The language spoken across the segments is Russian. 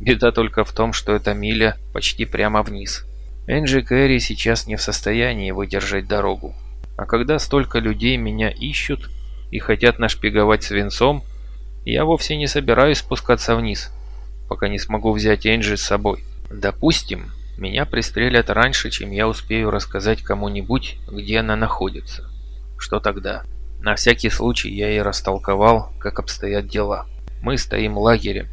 Беда только в том, что эта миля почти прямо вниз. Энджи Кэрри сейчас не в состоянии выдержать дорогу. А когда столько людей меня ищут и хотят нашпиговать свинцом, я вовсе не собираюсь спускаться вниз, пока не смогу взять Энджи с собой. Допустим, меня пристрелят раньше, чем я успею рассказать кому-нибудь, где она находится. Что тогда? На всякий случай я ей растолковал, как обстоят дела. Мы стоим лагерем.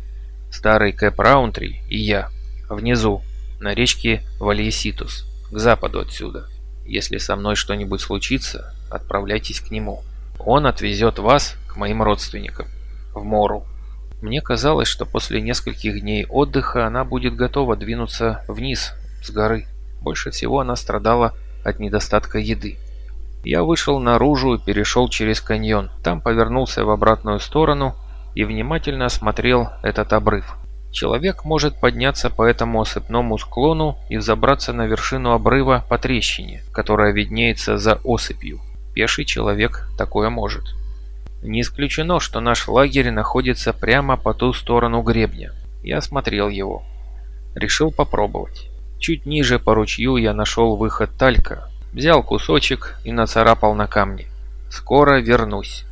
Старый Кэп Раунтри и я. Внизу, на речке Вальеситус, к западу отсюда. Если со мной что-нибудь случится, отправляйтесь к нему. Он отвезет вас к моим родственникам, в Мору. Мне казалось, что после нескольких дней отдыха она будет готова двинуться вниз, с горы. Больше всего она страдала от недостатка еды. Я вышел наружу и перешел через каньон. Там повернулся в обратную сторону и внимательно осмотрел этот обрыв. Человек может подняться по этому осыпному склону и взобраться на вершину обрыва по трещине, которая виднеется за осыпью. Пеший человек такое может. Не исключено, что наш лагерь находится прямо по ту сторону гребня. Я осмотрел его. Решил попробовать. Чуть ниже по ручью я нашел выход талька. Взял кусочек и нацарапал на камне. Скоро вернусь.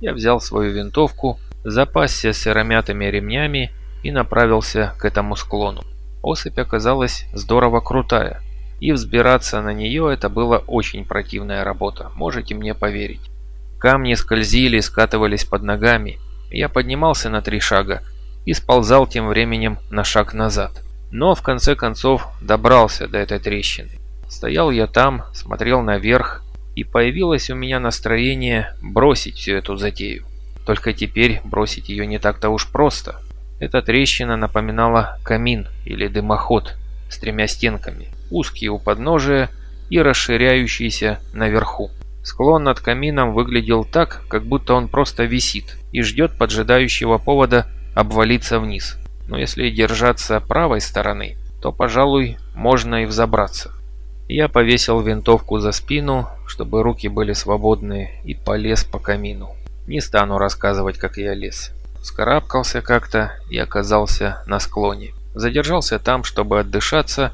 Я взял свою винтовку, запасся сыромятыми ремнями и направился к этому склону. Осыпь оказалась здорово крутая, и взбираться на нее это была очень противная работа, можете мне поверить. Камни скользили, скатывались под ногами. Я поднимался на три шага и сползал тем временем на шаг назад. Но в конце концов добрался до этой трещины. Стоял я там, смотрел наверх, и появилось у меня настроение бросить всю эту затею. Только теперь бросить ее не так-то уж просто. Эта трещина напоминала камин или дымоход с тремя стенками, узкие у подножия и расширяющиеся наверху. Склон над камином выглядел так, как будто он просто висит и ждет поджидающего повода обвалиться вниз. Но если держаться правой стороны, то, пожалуй, можно и взобраться. Я повесил винтовку за спину, чтобы руки были свободные, и полез по камину. Не стану рассказывать, как я лез. Скарабкался как-то и оказался на склоне. Задержался там, чтобы отдышаться,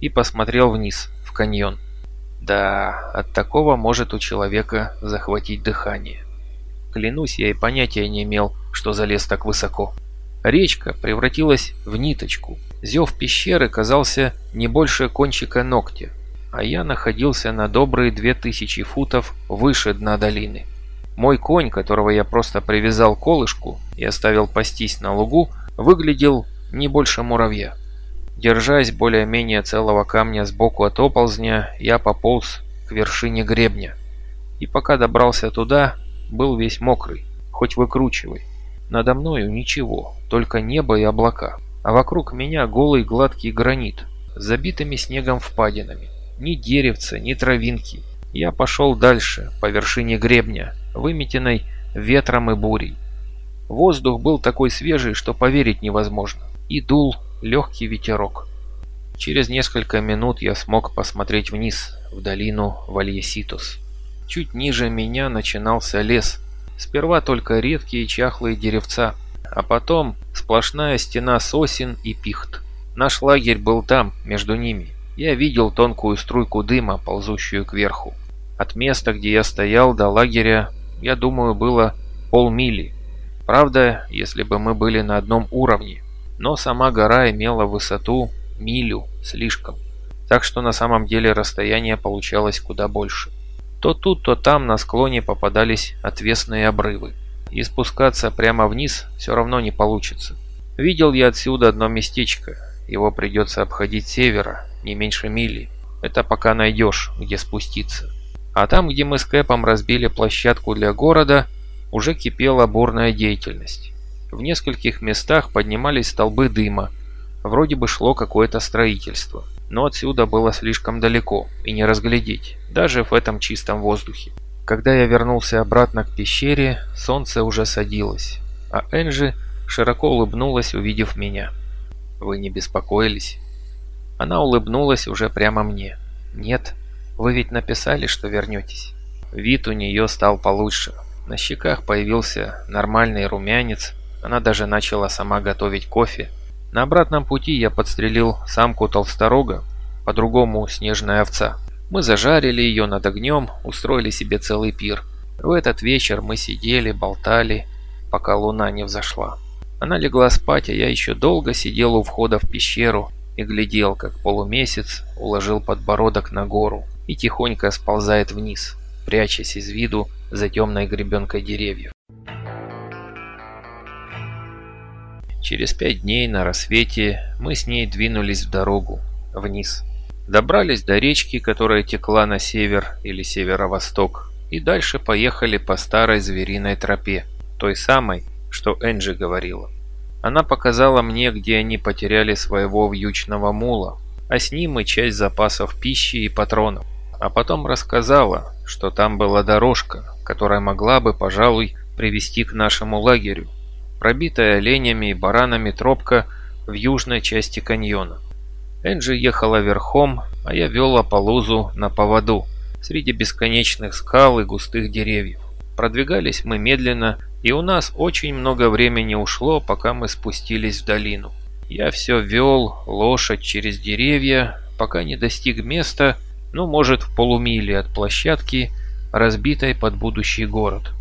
и посмотрел вниз, в каньон. Да, от такого может у человека захватить дыхание. Клянусь, я и понятия не имел, что залез так высоко. Речка превратилась в ниточку. Зев пещеры казался не больше кончика ногтя, а я находился на добрые две тысячи футов выше дна долины. Мой конь, которого я просто привязал колышку и оставил пастись на лугу, выглядел не больше муравья. Держась более-менее целого камня сбоку от оползня, я пополз к вершине гребня. И пока добрался туда, был весь мокрый, хоть выкручивай. Надо мною ничего, только небо и облака. А вокруг меня голый гладкий гранит, забитыми снегом впадинами. Ни деревца, ни травинки. Я пошел дальше, по вершине гребня, выметенной ветром и бурей. Воздух был такой свежий, что поверить невозможно. И дул легкий ветерок. Через несколько минут я смог посмотреть вниз, в долину Вальеситус. Чуть ниже меня начинался лес. Сперва только редкие чахлые деревца, а потом сплошная стена сосен и пихт. Наш лагерь был там, между ними. Я видел тонкую струйку дыма, ползущую кверху. От места, где я стоял, до лагеря, я думаю, было полмили. Правда, если бы мы были на одном уровне, но сама гора имела высоту милю слишком, так что на самом деле расстояние получалось куда больше. То тут, то там на склоне попадались отвесные обрывы, и спускаться прямо вниз все равно не получится. Видел я отсюда одно местечко, его придется обходить севера, не меньше мили. Это пока найдешь, где спуститься. А там, где мы с Кэпом разбили площадку для города, уже кипела бурная деятельность. В нескольких местах поднимались столбы дыма. Вроде бы шло какое-то строительство. Но отсюда было слишком далеко и не разглядеть, даже в этом чистом воздухе. Когда я вернулся обратно к пещере, солнце уже садилось, а Энджи широко улыбнулась, увидев меня. «Вы не беспокоились?» Она улыбнулась уже прямо мне. «Нет, вы ведь написали, что вернетесь». Вид у нее стал получше. На щеках появился нормальный румянец, она даже начала сама готовить кофе. На обратном пути я подстрелил самку толсторога, по-другому снежная овца. Мы зажарили ее над огнем, устроили себе целый пир. В этот вечер мы сидели, болтали, пока луна не взошла. Она легла спать, а я еще долго сидел у входа в пещеру и глядел, как полумесяц уложил подбородок на гору и тихонько сползает вниз, прячась из виду за темной гребенкой деревьев. Через пять дней на рассвете мы с ней двинулись в дорогу, вниз. Добрались до речки, которая текла на север или северо-восток, и дальше поехали по старой звериной тропе, той самой, что Энджи говорила. Она показала мне, где они потеряли своего вьючного мула, а с ним и часть запасов пищи и патронов. А потом рассказала, что там была дорожка, которая могла бы, пожалуй, привести к нашему лагерю, пробитая оленями и баранами тропка в южной части каньона. Энджи ехала верхом, а я вел Аполлузу на поводу, среди бесконечных скал и густых деревьев. Продвигались мы медленно, и у нас очень много времени ушло, пока мы спустились в долину. Я все вел лошадь через деревья, пока не достиг места, ну, может, в полумиле от площадки, разбитой под будущий город.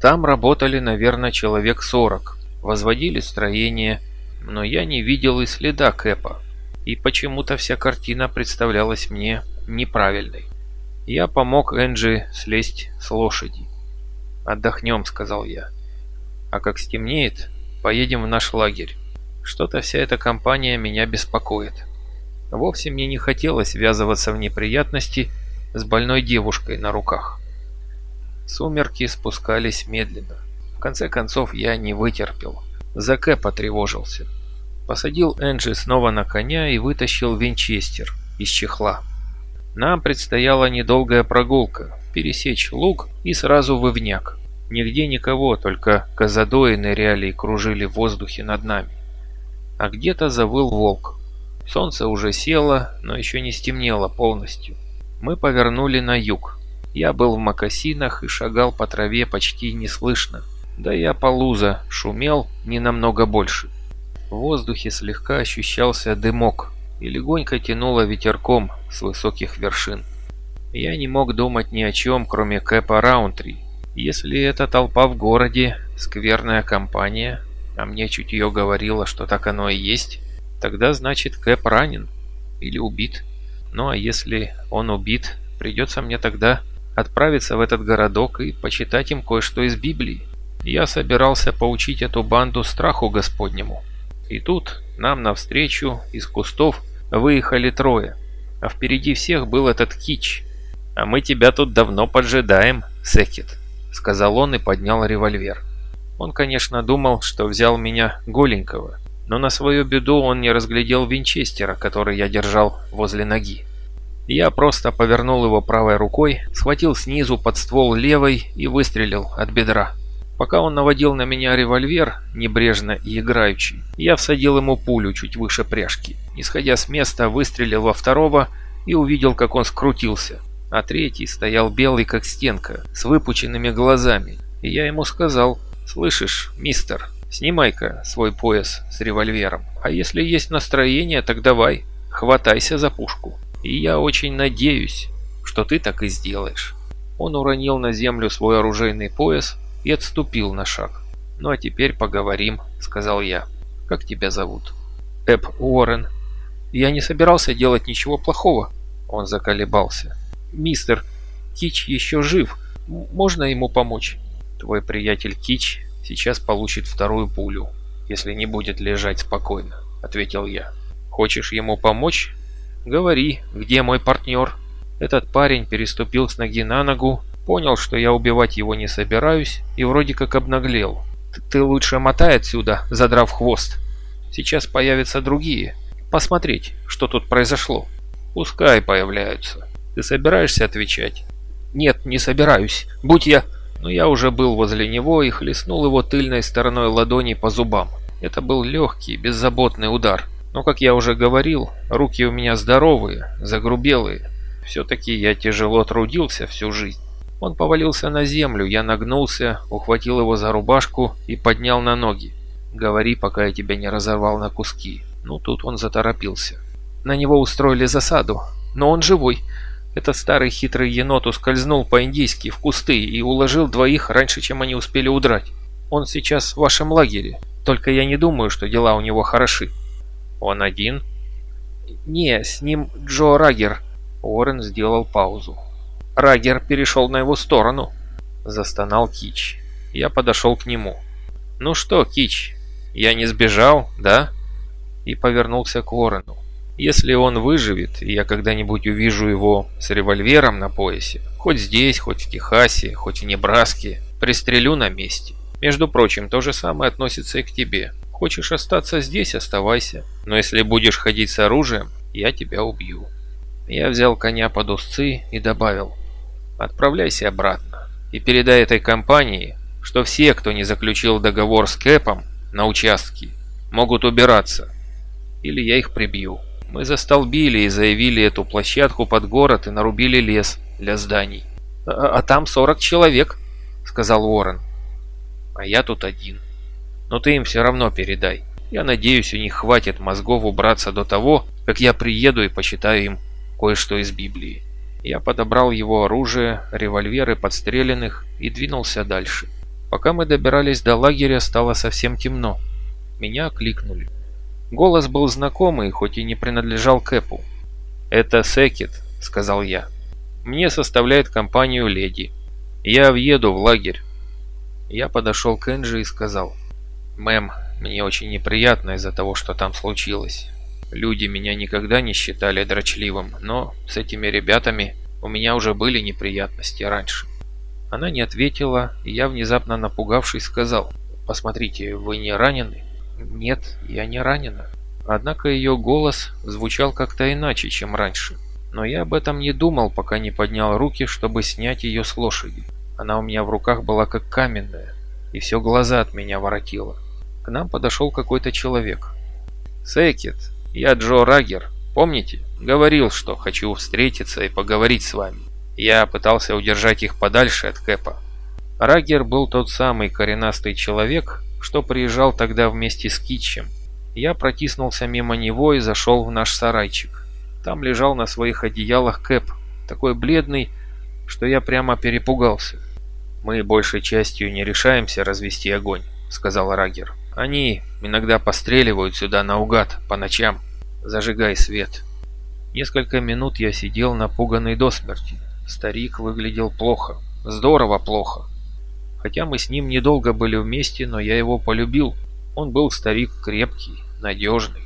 Там работали, наверное, человек 40, возводили строение, но я не видел и следа Кэпа, и почему-то вся картина представлялась мне неправильной. Я помог Энджи слезть с лошади. «Отдохнем», — сказал я. «А как стемнеет, поедем в наш лагерь. Что-то вся эта компания меня беспокоит. Вовсе мне не хотелось ввязываться в неприятности с больной девушкой на руках». Сумерки спускались медленно. В конце концов я не вытерпел. Заке потревожился. Посадил Энджи снова на коня и вытащил винчестер из чехла. Нам предстояла недолгая прогулка, пересечь луг и сразу в Ивняк. Нигде никого, только козадои ныряли и кружили в воздухе над нами. А где-то завыл волк. Солнце уже село, но еще не стемнело полностью. Мы повернули на юг. Я был в мокасинах и шагал по траве почти неслышно. Да и Аполлуза шумел не намного больше. В воздухе слегка ощущался дымок и легонько тянуло ветерком с высоких вершин. Я не мог думать ни о чем, кроме Кэпа Раунтри. Если эта толпа в городе – скверная компания, а мне чутье говорило, что так оно и есть, тогда значит Кэп ранен или убит. Ну а если он убит, придется мне тогда отправиться в этот городок и почитать им кое-что из Библии. Я собирался поучить эту банду страху Господнему. И тут нам навстречу из кустов выехали трое, а впереди всех был этот кич. «А мы тебя тут давно поджидаем, Секет», — сказал он и поднял револьвер. Он, конечно, думал, что взял меня голенького, но на свою беду он не разглядел винчестера, который я держал возле ноги. Я просто повернул его правой рукой, схватил снизу под ствол левой и выстрелил от бедра. Пока он наводил на меня револьвер, небрежно и играючи, я всадил ему пулю чуть выше пряжки. Исходя с места, выстрелил во второго и увидел, как он скрутился. А третий стоял белый, как стенка, с выпученными глазами. И я ему сказал, «Слышишь, мистер, снимай-ка свой пояс с револьвером. А если есть настроение, так давай, хватайся за пушку. И я очень надеюсь, что ты так и сделаешь». Он уронил на землю свой оружейный пояс и отступил на шаг. «Ну а теперь поговорим», — сказал я. «Как тебя зовут?» «Эб Уоррен». «Я не собирался делать ничего плохого». Он заколебался. «Мистер, Кич еще жив. Можно ему помочь?» «Твой приятель Кич сейчас получит вторую пулю, если не будет лежать спокойно», — ответил я. «Хочешь ему помочь? Говори, где мой партнер?» Этот парень переступил с ноги на ногу Понял, что я убивать его не собираюсь, и вроде как обнаглел. Ты лучше мотай отсюда, задрав хвост. Сейчас появятся другие. Посмотреть, что тут произошло. Пускай появляются. Ты собираешься отвечать? Нет, не собираюсь. Будь я... Но я уже был возле него и хлестнул его тыльной стороной ладони по зубам. Это был легкий, беззаботный удар. Но, как я уже говорил, руки у меня здоровые, загрубелые. Все-таки я тяжело трудился всю жизнь. Он повалился на землю, я нагнулся, ухватил его за рубашку и поднял на ноги. «Говори, пока я тебя не разорвал на куски». Ну, тут он заторопился. На него устроили засаду, но он живой. Этот старый хитрый енот ускользнул по-индийски в кусты и уложил двоих раньше, чем они успели удрать. Он сейчас в вашем лагере, только я не думаю, что дела у него хороши». «Он один?» «Не, с ним Джо Рагер». Уоррен сделал паузу. «Рагер перешел на его сторону», — застонал Кич. Я подошел к нему. «Ну что, Кич, я не сбежал, да?» И повернулся к Уоррену. «Если он выживет, и я когда-нибудь увижу его с револьвером на поясе, хоть здесь, хоть в Техасе, хоть в Небраске, пристрелю на месте. Между прочим, то же самое относится и к тебе. Хочешь остаться здесь – оставайся. Но если будешь ходить с оружием, я тебя убью». Я взял коня под узцы и добавил. «Отправляйся обратно. И передай этой компании, что все, кто не заключил договор с Кэпом на участке, могут убираться. Или я их прибью». Мы застолбили и заявили эту площадку под город и нарубили лес для зданий. «А, а там 40 человек», — сказал Уоррен. «А я тут один». Но ты им все равно передай. Я надеюсь, у них хватит мозгов убраться до того, как я приеду и почитаю им кое-что из Библии. Я подобрал его оружие, револьверы подстреленных и двинулся дальше. Пока мы добирались до лагеря, стало совсем темно. Меня окликнули. Голос был знакомый, хоть и не принадлежал Кэпу. «Это Секет», — сказал я. «Мне составляет компанию леди. Я въеду в лагерь». Я подошел к Энджи и сказал. «Мэм, мне очень неприятно из-за того, что там случилось. Люди меня никогда не считали дрочливым, но с этими ребятами у меня уже были неприятности раньше». Она не ответила, и я, внезапно напугавшись, сказал, «Посмотрите, вы не ранены?» «Нет, я не ранена». Однако ее голос звучал как-то иначе, чем раньше. Но я об этом не думал, пока не поднял руки, чтобы снять ее с лошади. Она у меня в руках была как каменная, и все глаза от меня воротило. К нам подошел какой-то человек. «Секет, я Джо Рагер. Помните? Говорил, что хочу встретиться и поговорить с вами. Я пытался удержать их подальше от Кэпа. Рагер был тот самый коренастый человек, что приезжал тогда вместе с Китчем. Я протиснулся мимо него и зашел в наш сарайчик. Там лежал на своих одеялах Кэп, такой бледный, что я прямо перепугался. «Мы большей частью не решаемся развести огонь», — сказал Рагер. Они иногда постреливают сюда наугад по ночам. Зажигай свет. Несколько минут я сидел напуганный до смерти. Старик выглядел плохо. Здорово плохо. Хотя мы с ним недолго были вместе, но я его полюбил. Он был старик крепкий, надежный.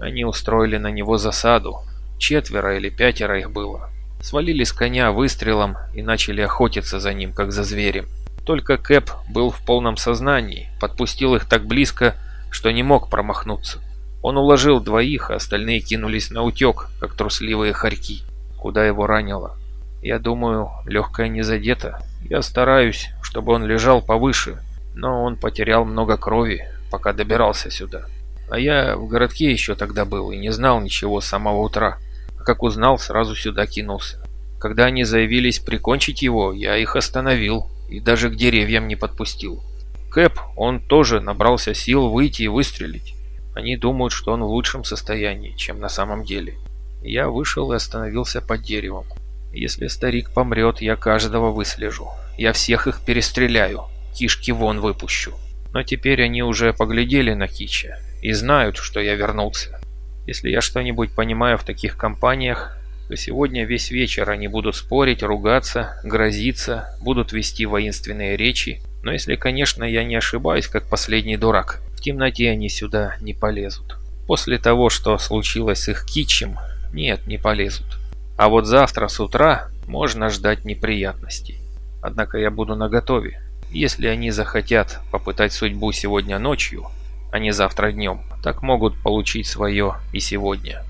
Они устроили на него засаду. Четверо или пятеро их было. Свалили с коня выстрелом и начали охотиться за ним, как за зверем. Только Кэп был в полном сознании, подпустил их так близко, что не мог промахнуться. Он уложил двоих, а остальные кинулись на утек, как трусливые хорьки. Куда его ранило? Я думаю, легкая не задета. Я стараюсь, чтобы он лежал повыше, но он потерял много крови, пока добирался сюда. А я в городке еще тогда был и не знал ничего с самого утра. А как узнал, сразу сюда кинулся. Когда они заявились прикончить его, я их остановил и даже к деревьям не подпустил. Кэп, он тоже набрался сил выйти и выстрелить. Они думают, что он в лучшем состоянии, чем на самом деле. Я вышел и остановился под деревом. Если старик помрет, я каждого выслежу. Я всех их перестреляю, кишки вон выпущу. Но теперь они уже поглядели на Кича и знают, что я вернулся. Если я что-нибудь понимаю в таких компаниях, то сегодня весь вечер они будут спорить, ругаться, грозиться, будут вести воинственные речи. Но если, конечно, я не ошибаюсь, как последний дурак, в темноте они сюда не полезут. После того, что случилось с их кичем, нет, не полезут. А вот завтра с утра можно ждать неприятностей. Однако я буду наготове. Если они захотят попытать судьбу сегодня ночью, а не завтра днем, так могут получить свое и сегодня.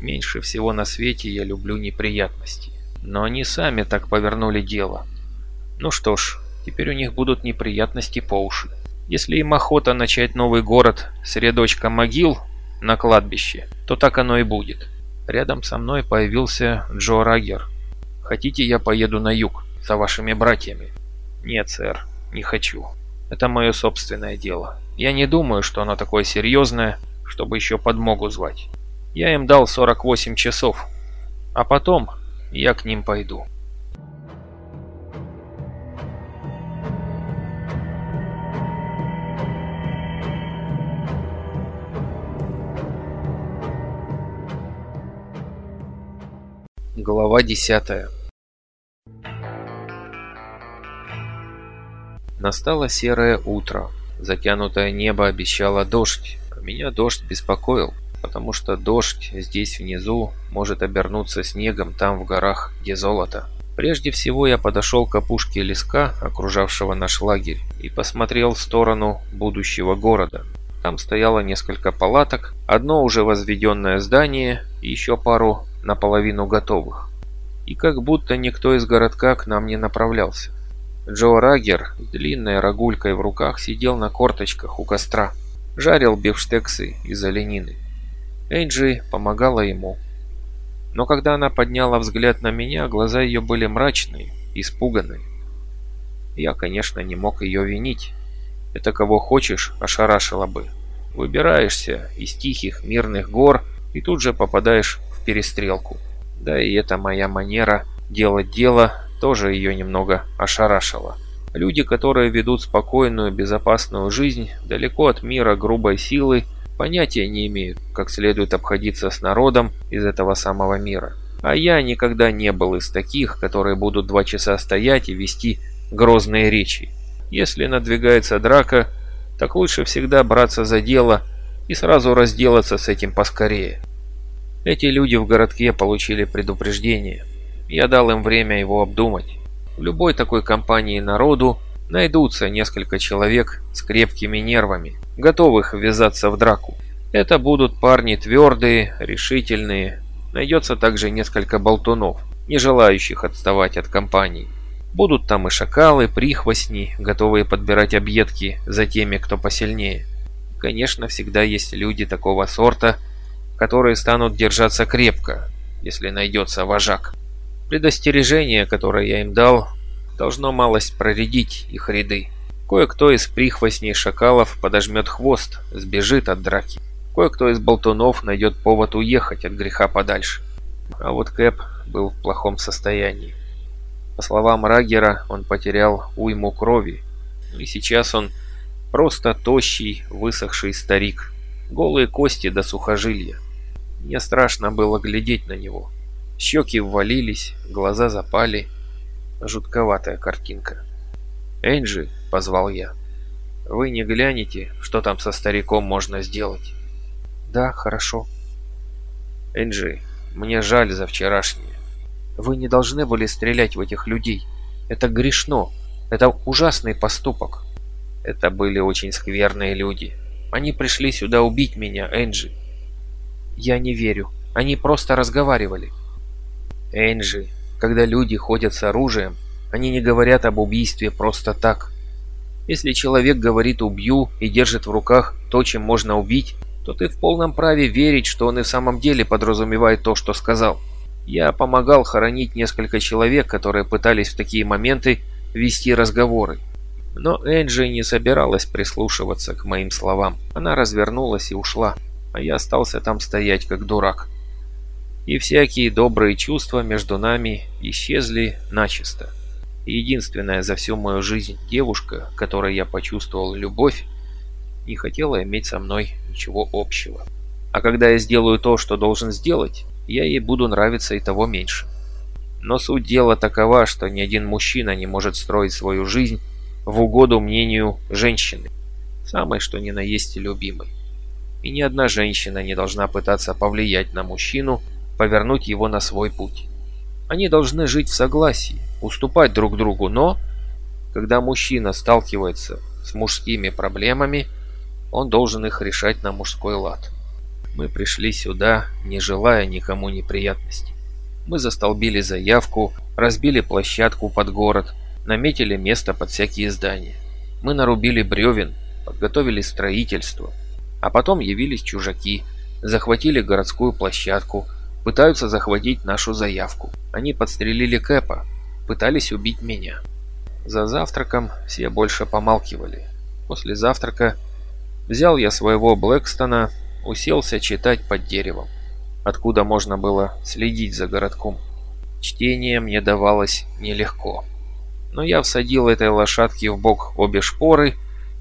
Меньше всего на свете я люблю неприятности. Но они сами так повернули дело. Ну что ж, теперь у них будут неприятности по уши. Если им охота начать новый город с рядочка могил на кладбище, то так оно и будет. Рядом со мной появился Джо Рагер. «Хотите, я поеду на юг за вашими братьями?» «Нет, сэр, не хочу. Это мое собственное дело. Я не думаю, что оно такое серьезное, чтобы еще подмогу звать. Я им дал 48 часов, а потом я к ним пойду. Глава 10 Настало серое утро. Затянутое небо обещало дождь, меня дождь беспокоил, потому что дождь здесь внизу может обернуться снегом там в горах, где золото. Прежде всего я подошел к опушке леска, окружавшего наш лагерь, и посмотрел в сторону будущего города. Там стояло несколько палаток, одно уже возведенное здание и еще пару наполовину готовых. И как будто никто из городка к нам не направлялся. Джо Рагер с длинной рогулькой в руках сидел на корточках у костра, жарил бифштексы из оленины. Энджи помогала ему. Но когда она подняла взгляд на меня, глаза ее были мрачные, испуганные. Я, конечно, не мог ее винить. Это кого хочешь, ошарашило бы. Выбираешься из тихих мирных гор и тут же попадаешь в перестрелку. Да и это моя манера делать дело тоже ее немного ошарашило. Люди, которые ведут спокойную, безопасную жизнь, далеко от мира грубой силы, понятия не имеют, как следует обходиться с народом из этого самого мира. А я никогда не был из таких, которые будут два часа стоять и вести грозные речи. Если надвигается драка, так лучше всегда браться за дело и сразу разделаться с этим поскорее. Эти люди в городке получили предупреждение. Я дал им время его обдумать. В любой такой компании народу найдутся несколько человек с крепкими нервами, готовых ввязаться в драку. Это будут парни твердые, решительные. Найдется также несколько болтунов, не желающих отставать от компании. Будут там и шакалы, прихвостни, готовые подбирать объедки за теми, кто посильнее. Конечно, всегда есть люди такого сорта, которые станут держаться крепко, если найдется вожак. Предостережение, которое я им дал, должно малость проредить их ряды. Кое-кто из прихвостней шакалов подожмет хвост, сбежит от драки. Кое-кто из болтунов найдет повод уехать от греха подальше. А вот Кэп был в плохом состоянии. По словам Рагера, он потерял уйму крови. И сейчас он просто тощий, высохший старик. Голые кости до сухожилия. Мне страшно было глядеть на него. Щеки ввалились, глаза запали. Жутковатая картинка. «Энджи», — позвал я, — «вы не глянете, что там со стариком можно сделать?» «Да, хорошо». «Энджи, мне жаль за вчерашнее. Вы не должны были стрелять в этих людей. Это грешно. Это ужасный поступок». «Это были очень скверные люди. Они пришли сюда убить меня, Энджи». «Я не верю. Они просто разговаривали». Энджи, когда люди ходят с оружием, они не говорят об убийстве просто так. Если человек говорит «убью» и держит в руках то, чем можно убить, то ты в полном праве верить, что он и в самом деле подразумевает то, что сказал. Я помогал хоронить несколько человек, которые пытались в такие моменты вести разговоры. Но Энджи не собиралась прислушиваться к моим словам. Она развернулась и ушла, а я остался там стоять как дурак и всякие добрые чувства между нами исчезли начисто. Единственная за всю мою жизнь девушка, которой я почувствовал любовь, не хотела иметь со мной ничего общего. А когда я сделаю то, что должен сделать, я ей буду нравиться и того меньше. Но суть дела такова, что ни один мужчина не может строить свою жизнь в угоду мнению женщины, самой что ни на есть любимой. И ни одна женщина не должна пытаться повлиять на мужчину, повернуть его на свой путь. Они должны жить в согласии, уступать друг другу, но, когда мужчина сталкивается с мужскими проблемами, он должен их решать на мужской лад. Мы пришли сюда, не желая никому неприятностей. Мы застолбили заявку, разбили площадку под город, наметили место под всякие здания. Мы нарубили бревен, подготовили строительство. А потом явились чужаки, захватили городскую площадку – Пытаются захватить нашу заявку. Они подстрелили Кэпа, пытались убить меня. За завтраком все больше помалкивали. После завтрака взял я своего Блэкстона уселся читать под деревом, откуда можно было следить за городком. Чтение мне давалось нелегко. Но я всадил этой лошадке в бок обе шпоры,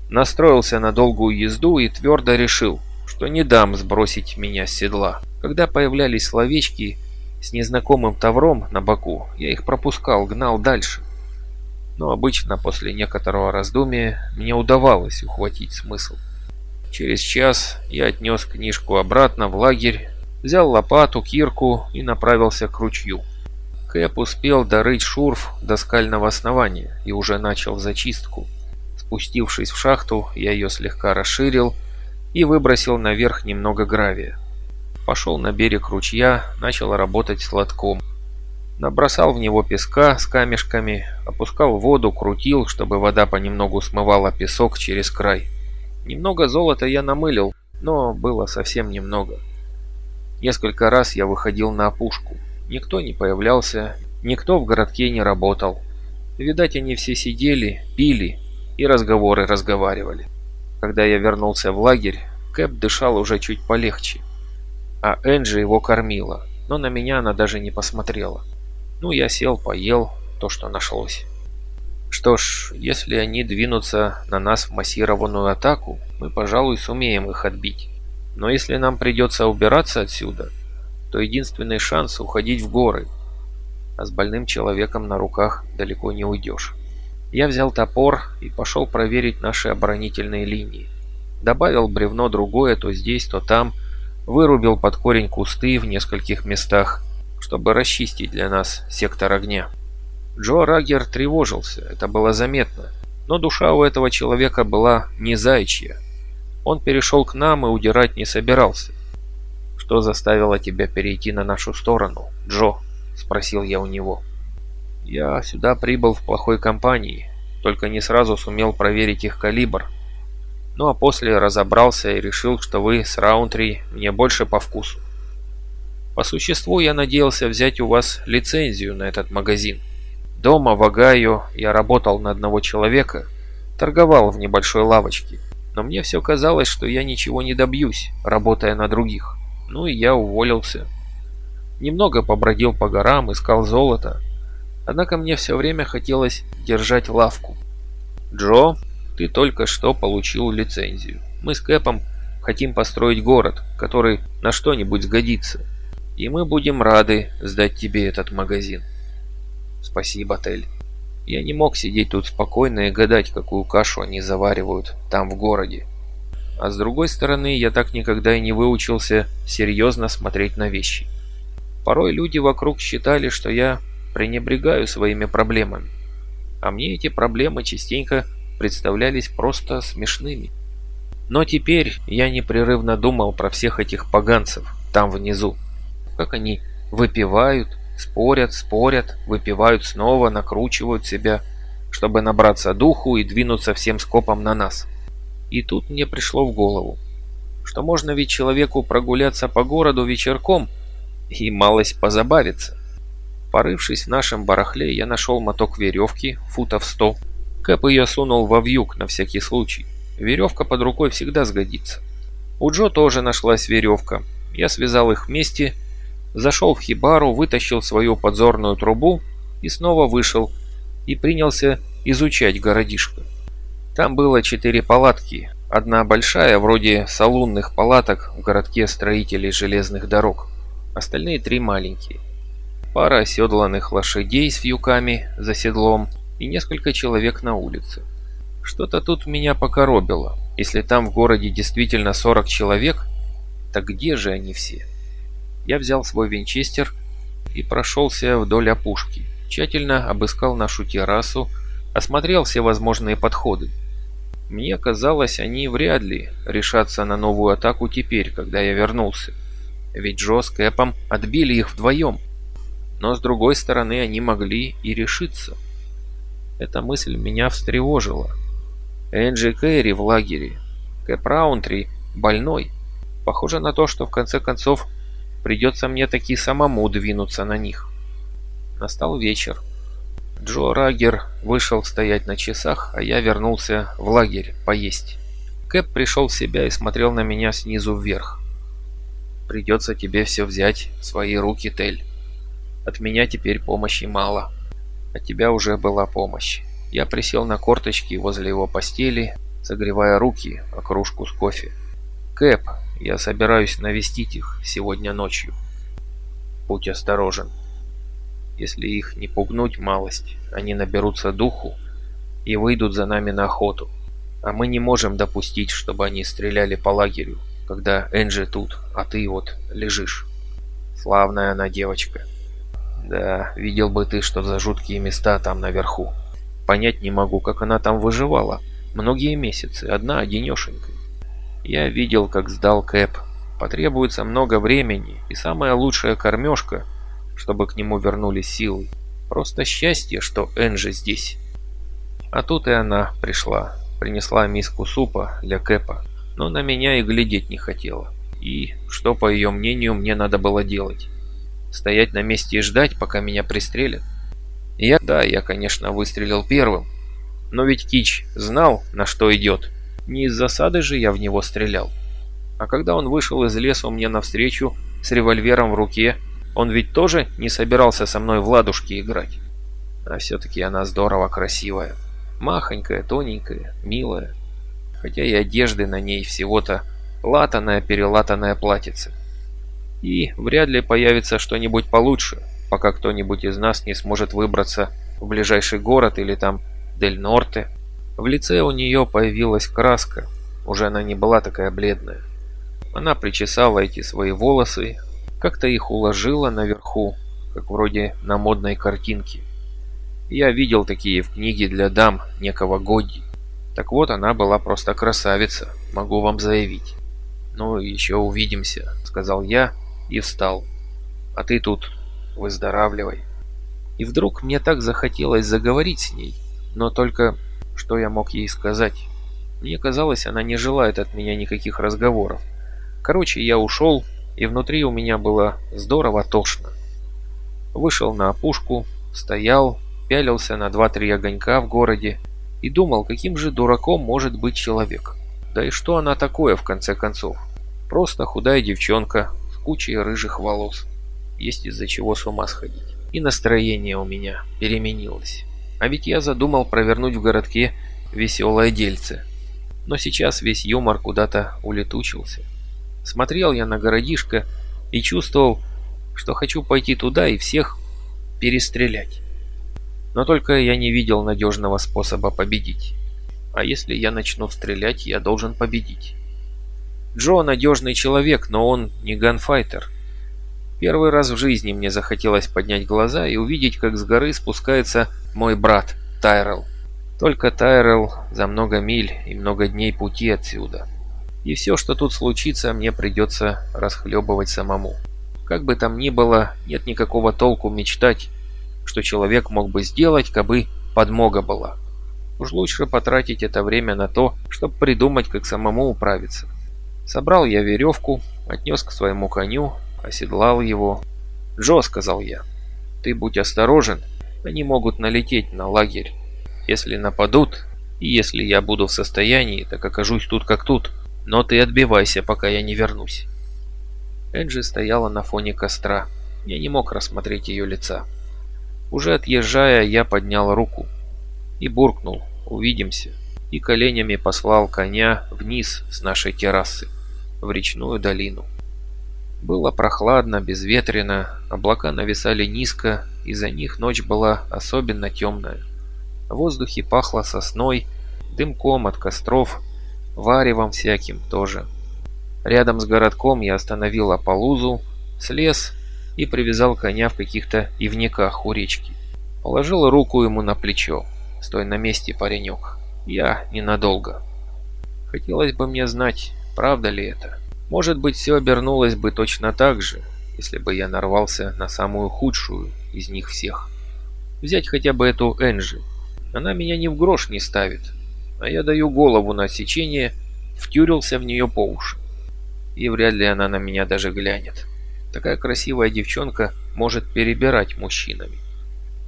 настроился на долгую езду и твердо решил, что не дам сбросить меня с седла. Когда появлялись словечки с незнакомым тавром на боку, я их пропускал, гнал дальше. Но обычно после некоторого раздумия мне удавалось ухватить смысл. Через час я отнес книжку обратно в лагерь, взял лопату, кирку и направился к ручью. Кэп успел дорыть шурф до скального основания и уже начал зачистку. Спустившись в шахту, я ее слегка расширил и выбросил наверх немного гравия. Пошел на берег ручья, начал работать с лотком. Набросал в него песка с камешками, опускал воду, крутил, чтобы вода понемногу смывала песок через край. Немного золота я намылил, но было совсем немного. Несколько раз я выходил на опушку. Никто не появлялся, никто в городке не работал. Видать, они все сидели, пили и разговоры разговаривали. Когда я вернулся в лагерь, Кэп дышал уже чуть полегче. А Энджи его кормила, но на меня она даже не посмотрела. Ну, я сел, поел то, что нашлось. Что ж, если они двинутся на нас в массированную атаку, мы, пожалуй, сумеем их отбить. Но если нам придется убираться отсюда, то единственный шанс уходить в горы. А с больным человеком на руках далеко не уйдешь. Я взял топор и пошел проверить наши оборонительные линии. Добавил бревно другое то здесь, то там, вырубил под корень кусты в нескольких местах, чтобы расчистить для нас сектор огня. Джо Рагер тревожился, это было заметно, но душа у этого человека была не зайчья. Он перешел к нам и удирать не собирался. «Что заставило тебя перейти на нашу сторону, Джо?» – спросил я у него. Я сюда прибыл в плохой компании, только не сразу сумел проверить их калибр. Ну а после разобрался и решил, что вы с Раунтри мне больше по вкусу. По существу я надеялся взять у вас лицензию на этот магазин. Дома в Огайо я работал на одного человека, торговал в небольшой лавочке. Но мне все казалось, что я ничего не добьюсь, работая на других. Ну и я уволился. Немного побродил по горам, искал золото, Однако мне все время хотелось держать лавку. «Джо, ты только что получил лицензию. Мы с Кэпом хотим построить город, который на что-нибудь сгодится. И мы будем рады сдать тебе этот магазин». «Спасибо, Тель. Я не мог сидеть тут спокойно и гадать, какую кашу они заваривают там в городе. А с другой стороны, я так никогда и не выучился серьезно смотреть на вещи. Порой люди вокруг считали, что я пренебрегаю своими проблемами. А мне эти проблемы частенько представлялись просто смешными. Но теперь я непрерывно думал про всех этих поганцев там внизу. Как они выпивают, спорят, спорят, выпивают снова, накручивают себя, чтобы набраться духу и двинуться всем скопом на нас. И тут мне пришло в голову, что можно ведь человеку прогуляться по городу вечерком и малость позабавиться. Порывшись в нашем барахле, я нашел моток веревки, футов сто. Кэп ее сунул во вьюг на всякий случай. Веревка под рукой всегда сгодится. У Джо тоже нашлась веревка. Я связал их вместе, зашел в хибару, вытащил свою подзорную трубу и снова вышел и принялся изучать городишко. Там было четыре палатки. Одна большая, вроде салунных палаток в городке строителей железных дорог. Остальные три маленькие пара оседланных лошадей с вьюками за седлом и несколько человек на улице. Что-то тут меня покоробило. Если там в городе действительно 40 человек, так где же они все? Я взял свой винчестер и прошелся вдоль опушки. Тщательно обыскал нашу террасу, осмотрел все возможные подходы. Мне казалось, они вряд ли решатся на новую атаку теперь, когда я вернулся. Ведь Джо с Кэпом отбили их вдвоем. Но с другой стороны, они могли и решиться. Эта мысль меня встревожила. Энджи Кэрри в лагере. Кэп Раунтри больной. Похоже на то, что в конце концов придется мне таки самому двинуться на них. Настал вечер. Джо Рагер вышел стоять на часах, а я вернулся в лагерь поесть. Кэп пришел в себя и смотрел на меня снизу вверх. Придется тебе все взять в свои руки, Тель. От меня теперь помощи мало. От тебя уже была помощь. Я присел на корточки возле его постели, согревая руки о кружку с кофе. Кэп, я собираюсь навестить их сегодня ночью. Будь осторожен. Если их не пугнуть малость, они наберутся духу и выйдут за нами на охоту. А мы не можем допустить, чтобы они стреляли по лагерю, когда Энджи тут, а ты вот лежишь. Славная она девочка. Да, видел бы ты, что за жуткие места там наверху. Понять не могу, как она там выживала. Многие месяцы, одна одинешенька. Я видел, как сдал Кэп. Потребуется много времени и самая лучшая кормежка, чтобы к нему вернулись силы. Просто счастье, что Энджи здесь. А тут и она пришла. Принесла миску супа для Кэпа, но на меня и глядеть не хотела. И что, по ее мнению, мне надо было делать? Стоять на месте и ждать, пока меня пристрелят? Я, да, я, конечно, выстрелил первым. Но ведь Кич знал, на что идет. Не из засады же я в него стрелял. А когда он вышел из леса мне навстречу с револьвером в руке, он ведь тоже не собирался со мной в ладушки играть. А все-таки она здорово красивая. Махонькая, тоненькая, милая. Хотя и одежды на ней всего-то латаная-перелатанная платьице. И вряд ли появится что-нибудь получше, пока кто-нибудь из нас не сможет выбраться в ближайший город или там Дель Норте. В лице у нее появилась краска, уже она не была такая бледная. Она причесала эти свои волосы, как-то их уложила наверху, как вроде на модной картинке. Я видел такие в книге для дам некого Годди. Так вот, она была просто красавица, могу вам заявить. «Ну, еще увидимся», — сказал я и встал. «А ты тут выздоравливай». И вдруг мне так захотелось заговорить с ней, но только что я мог ей сказать? Мне казалось, она не желает от меня никаких разговоров. Короче, я ушел, и внутри у меня было здорово тошно. Вышел на опушку, стоял, пялился на два-три огонька в городе и думал, каким же дураком может быть человек. Да и что она такое, в конце концов? Просто худая девчонка кучей рыжих волос. Есть из-за чего с ума сходить. И настроение у меня переменилось. А ведь я задумал провернуть в городке веселое дельце. Но сейчас весь юмор куда-то улетучился. Смотрел я на городишко и чувствовал, что хочу пойти туда и всех перестрелять. Но только я не видел надежного способа победить. А если я начну стрелять, я должен победить. Джо надежный человек, но он не ганфайтер. Первый раз в жизни мне захотелось поднять глаза и увидеть, как с горы спускается мой брат Тайрел. Только Тайрел за много миль и много дней пути отсюда. И все, что тут случится, мне придется расхлебывать самому. Как бы там ни было, нет никакого толку мечтать, что человек мог бы сделать, кабы подмога была. Уж лучше потратить это время на то, чтобы придумать, как самому управиться. Собрал я веревку, отнес к своему коню, оседлал его. «Джо», — сказал я, — «ты будь осторожен, они могут налететь на лагерь. Если нападут, и если я буду в состоянии, так окажусь тут как тут, но ты отбивайся, пока я не вернусь». Энджи стояла на фоне костра. Я не мог рассмотреть ее лица. Уже отъезжая, я поднял руку и буркнул «Увидимся» и коленями послал коня вниз с нашей террасы в речную долину. Было прохладно, безветренно, облака нависали низко, и за них ночь была особенно темная. В воздухе пахло сосной, дымком от костров, варевом всяким тоже. Рядом с городком я остановил Аполлузу, слез и привязал коня в каких-то ивниках у речки. Положил руку ему на плечо. «Стой на месте, паренек. Я ненадолго». Хотелось бы мне знать, Правда ли это? Может быть, все обернулось бы точно так же, если бы я нарвался на самую худшую из них всех. Взять хотя бы эту Энджи. Она меня ни в грош не ставит, а я даю голову на отсечение, втюрился в нее по уши. И вряд ли она на меня даже глянет. Такая красивая девчонка может перебирать мужчинами.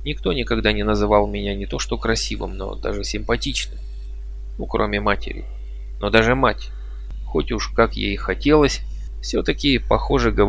Никто никогда не называл меня не то что красивым, но даже симпатичным. Ну, кроме матери. Но даже мать хоть уж как ей хотелось, Все-таки, похоже,